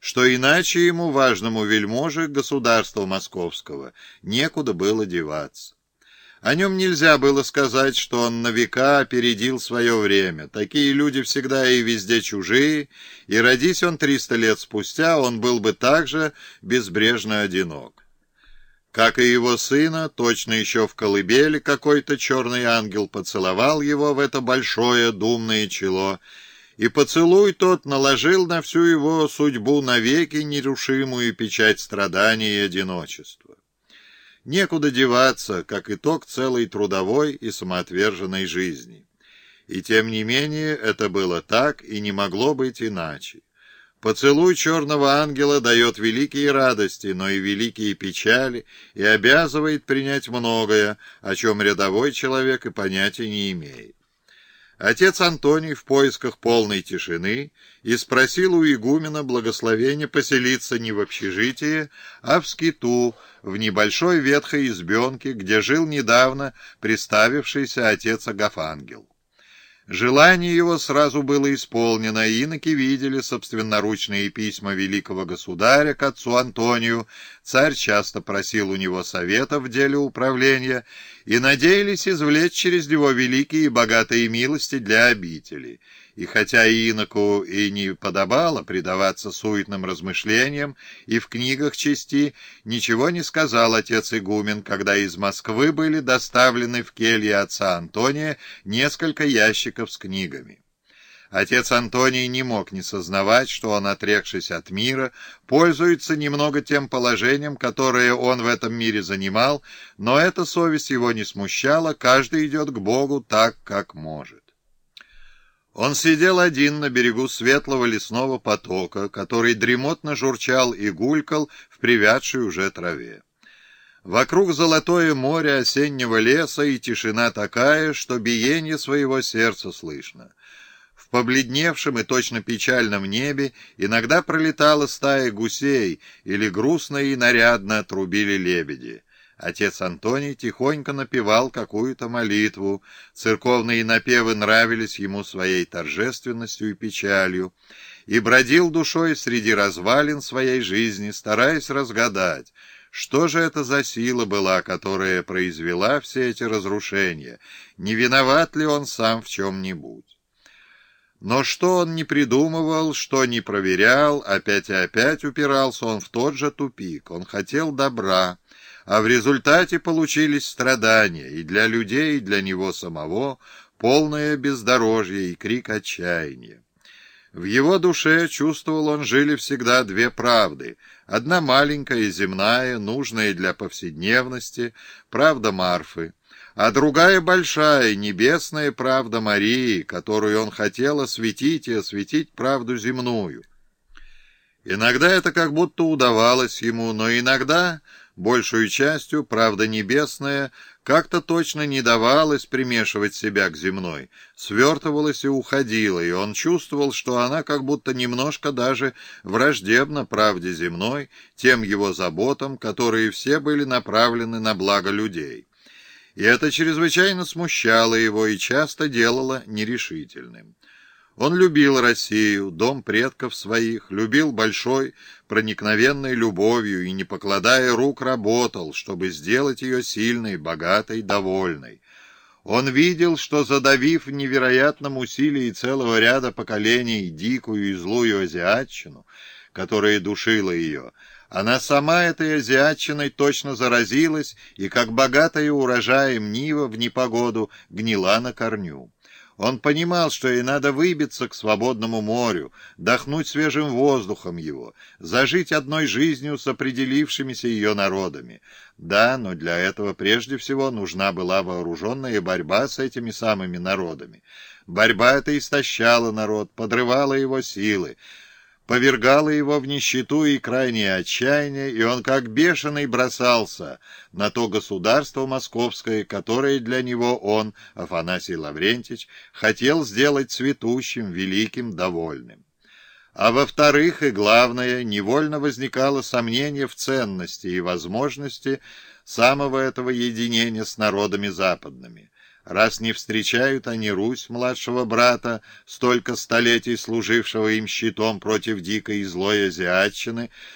что иначе ему, важному вельможе государства московского, некуда было деваться. О нем нельзя было сказать, что он на века опередил свое время. Такие люди всегда и везде чужие, и родись он триста лет спустя, он был бы также безбрежно одинок. Как и его сына, точно еще в колыбели какой-то черный ангел поцеловал его в это большое думное чело, и поцелуй тот наложил на всю его судьбу навеки нерушимую печать страданий и одиночества. Некуда деваться, как итог целой трудовой и самоотверженной жизни. И тем не менее это было так и не могло быть иначе. Поцелуй черного ангела дает великие радости, но и великие печали, и обязывает принять многое, о чем рядовой человек и понятия не имеет. Отец Антоний в поисках полной тишины и спросил у игумена благословения поселиться не в общежитии, а в скиту, в небольшой ветхой избенке, где жил недавно приставившийся отец Агафангел. Желание его сразу было исполнено, иноки видели собственноручные письма великого государя к отцу Антонию, царь часто просил у него совета в деле управления, и надеялись извлечь через него великие и богатые милости для обители. И хотя иноку и не подобало предаваться суетным размышлениям, и в книгах чести ничего не сказал отец игумен, когда из Москвы были доставлены в келье отца Антония несколько ящиков с книгами. Отец Антоний не мог не сознавать, что он, отрекшись от мира, пользуется немного тем положением, которое он в этом мире занимал, но эта совесть его не смущала, каждый идет к Богу так, как может. Он сидел один на берегу светлого лесного потока, который дремотно журчал и гулькал в привядшей уже траве. Вокруг золотое море осеннего леса и тишина такая, что биение своего сердца слышно. В побледневшем и точно печальном небе иногда пролетала стая гусей или грустно и нарядно трубили лебеди. Отец Антоний тихонько напевал какую-то молитву. Церковные напевы нравились ему своей торжественностью и печалью, и бродил душой среди развалин своей жизни, стараясь разгадать, что же это за сила была, которая произвела все эти разрушения, не виноват ли он сам в чем-нибудь. Но что он не придумывал, что не проверял, опять и опять упирался он в тот же тупик. Он хотел добра, а в результате получились страдания и для людей, и для него самого, полное бездорожье и крик отчаяния. В его душе, чувствовал он, жили всегда две правды. Одна маленькая и земная, нужная для повседневности, правда Марфы, а другая большая, небесная правда Марии, которую он хотел осветить и осветить правду земную. Иногда это как будто удавалось ему, но иногда большую частью, правда небесная, как-то точно не давалось примешивать себя к земной, свертывалась и уходила, и он чувствовал, что она как будто немножко даже враждебна правде земной, тем его заботам, которые все были направлены на благо людей. И это чрезвычайно смущало его и часто делало нерешительным. Он любил Россию, дом предков своих, любил большой, проникновенной любовью и, не покладая рук, работал, чтобы сделать ее сильной, богатой, довольной. Он видел, что, задавив в невероятном усилии целого ряда поколений дикую и злую азиатчину, которая душила ее, она сама этой азиатчиной точно заразилась и, как богатая урожаем нива в непогоду, гнила на корню. Он понимал, что ей надо выбиться к свободному морю, дохнуть свежим воздухом его, зажить одной жизнью с определившимися ее народами. Да, но для этого прежде всего нужна была вооруженная борьба с этими самыми народами. Борьба эта истощала народ, подрывала его силы, повергало его в нищету и крайнее отчаяние, и он как бешеный бросался на то государство московское, которое для него он, Афанасий Лаврентич, хотел сделать цветущим, великим, довольным. А во-вторых, и главное, невольно возникало сомнение в ценности и возможности самого этого единения с народами западными. Раз не встречают они Русь, младшего брата, столько столетий служившего им щитом против дикой и злой азиатчины,